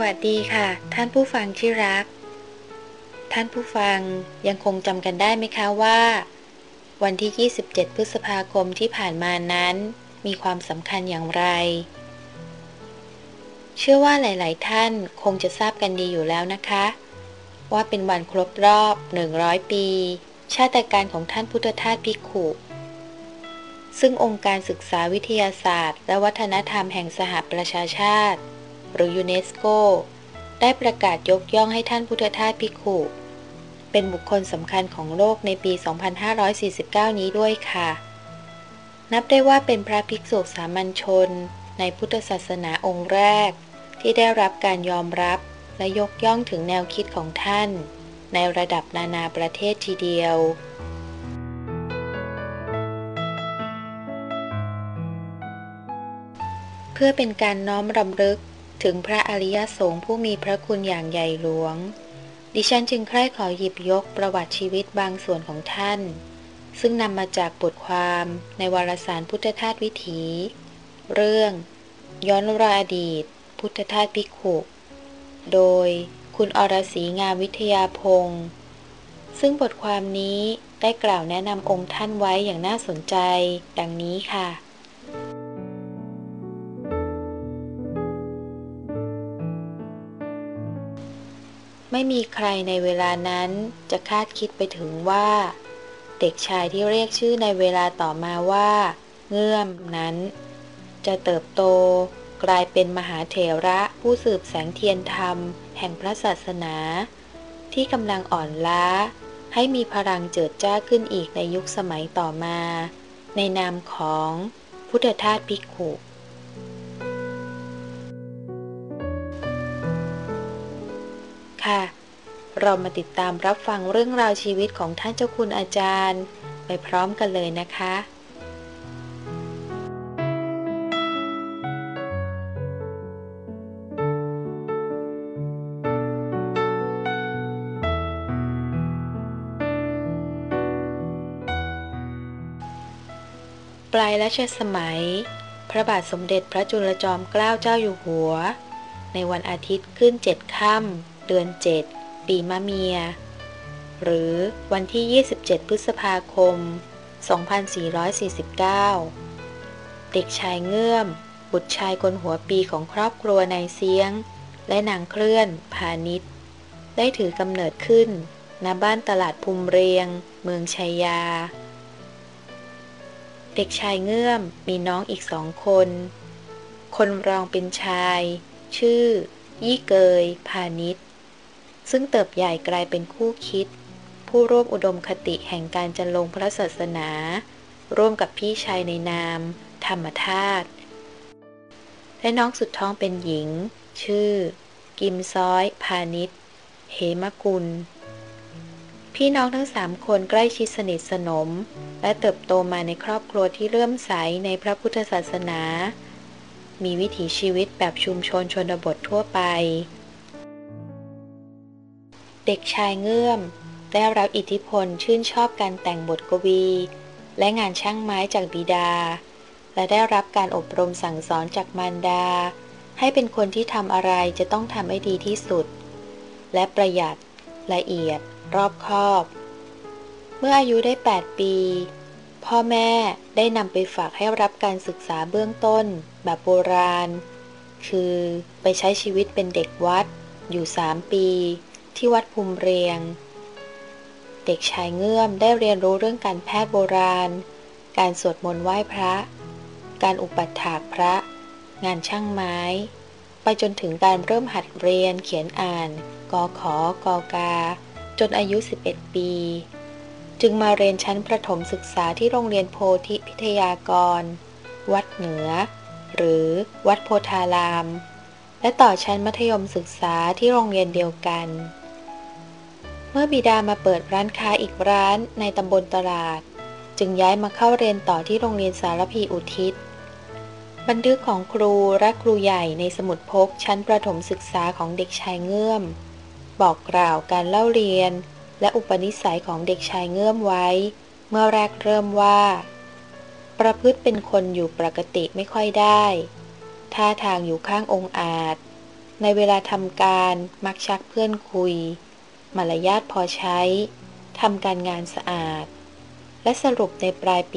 วัสดีค่ะ ท่านผู้ฟังที่รัก ท่านผู้ฟังยังคงจำกันได้ไหมคะว่า วันที่ 27 พฤษภาคมที่ผ่านมานั้น มีความสำคัญอย่างไร เชื่อว่าหลาย ๆ ท่านคงจะทราบกันดีอยู่แล้วนะคะ ว่าเป็นวันครบรอบ 100 ปี ชาติการของท่านพุทธทาสภิขุซึ่งองค์การศึกษาวิทยาศาสตร์ และวัฒนธรรมแห่งสหประชาชาติ หรือยูเนสโก ได้ประกาศยกย่องให้ท่านพุทธทาสภิขุเป็นบุคคลสำคัญของโลกในปี 2549 นี้ด้วยค่ะ นับได้ว่าเป็นพระภิกษุสามัญชน ในพุทธศาสนาองค์แรก ที่ได้รับการยอมรับและยกย่องถึงแนวคิดของท่าน ในระดับนานาประเทศทีเดียวเพื่อเป็นการน้อมรำลึก ถึงพระอริยสงฆ์ผู้มีพระคุณอย่างใหญ่หลวง ดิฉันจึงใคร่ขอหยิบยกประวัติชีวิตบางส่วนของท่าน ซึ่งนำมาจากบทความในวารสารพุทธทาสวิถี เรื่อง ย้อนรอยอดีต พุทธทาสพิขุโดยคุณอรศรีงามวิทยาพงศ์ซึ่งบทความนี้ได้กล่าวแนะนำองค์ท่านไว้อย่างน่าสนใจ ดังนี้ค่ะ ไม่มีใครในเวลานั้นจะคาดคิดไปถึงว่า เด็กชายที่เรียกชื่อในเวลาต่อมาว่า เงื่อมนั้น จะเติบโตกลายเป็นมหาเถระผู้สืบแสงเทียนธรรม แห่งพระศาสนา ที่กำลังอ่อนล้า ให้มีพลังเจิดจ้าขึ้นอีกในยุคสมัยต่อมา ในนามของพุทธทาสภิกขุ ค่ะ เรามาติดตามรับฟังเรื่องราวชีวิตของท่านเจ้าคุณอาจารย์ ไปพร้อมกันเลยนะคะปลายรัชสมัย พระบาทสมเด็จพระจุลจอมเกล้าเจ้าอยู่หัว ในวันอาทิตย์ขึ้นเจ็ดค่ำ เดือนเจ็ดปีมะเมีย หรือวันที่ 27 พฤษภาคม 2449 เด็กชายเงื่อม บุตรชายคนหัวปีของครอบครัวนายเซียง และนางเคลื่อน พาณิชย์ ได้ถือกำเนิดขึ้นณบ้านตลาดภูมิเรียง เมืองชัยยา เด็กชายเงื่อมมีน้องอีกสองคน คนรองเป็นชาย ชื่อ ยี่เกย พาณิชย์ ซึ่งเติบใหญ่กลายเป็นคู่คิด ผู้ร่วมอุดมคติแห่งการจันลงพระศาสนา ร่วมกับพี่ชายในนาม ธรรมธาตุและน้องสุดท้องเป็นหญิง ชื่อ กิมซ้อย พาณิชเหมกุล พี่น้องทั้งสามคนใกล้ชิดสนิทสนม และเติบโตมาในครอบครัวที่เลื่อมใสในพระพุทธศาสนา มีวิถีชีวิตแบบชุมชนชนบททั่วไป เด็กชายเงื่อม ได้รับอิทธิพลชื่นชอบการแต่งบทกวี และงานช่างไม้จากบิดา และได้รับการอบรมสั่งสอนจากมารดา ให้เป็นคนที่ทำอะไรจะต้องทำให้ดีที่สุด และประหยัด ละเอียด รอบคอบ เมื่ออายุได้ 8 ปี พ่อแม่ได้นำไปฝากให้รับการศึกษาเบื้องต้น แบบโบราณ คือไปใช้ชีวิตเป็นเด็กวัดอยู่ 3 ปี ที่วัดภูมิเรียง เด็กชายเงื่อมได้เรียนรู้เรื่องการแพทย์โบราณ การสวดมนต์ไหว้พระ การอุปัฏฐากพระ งานช่างไม้ ไปจนถึงการเริ่มหัดเรียนเขียนอ่านกอขอกอกา จนอายุ 11 ปี จึงมาเรียนชั้นประถมศึกษาที่โรงเรียนโพธิพิทยากร วัดเหนือ หรือวัดโพธารามและต่อชั้นมัธยมศึกษาที่โรงเรียนเดียวกัน เมื่อบิดามาเปิดร้านค้าอีกร้านในตำบลตลาด จึงย้ายมาเข้าเรียนต่อที่โรงเรียนสารพีอุทิศ บันทึกของครูและครูใหญ่ในสมุดพกชั้นประถมศึกษาของเด็กชายเงื่อม บอกกล่าวการเล่าเรียน และอุปนิสัยของเด็กชายเงื่อมไว้ เมื่อแรกเริ่มว่า ประพฤติเป็นคนอยู่ปกติไม่ค่อยได้ท่าทางอยู่ข้างองค์อาจ ในเวลาทำการมักชักเพื่อนคุย มารยาทพอใช้ ทำการงานสะอาด และสรุปในปลายปี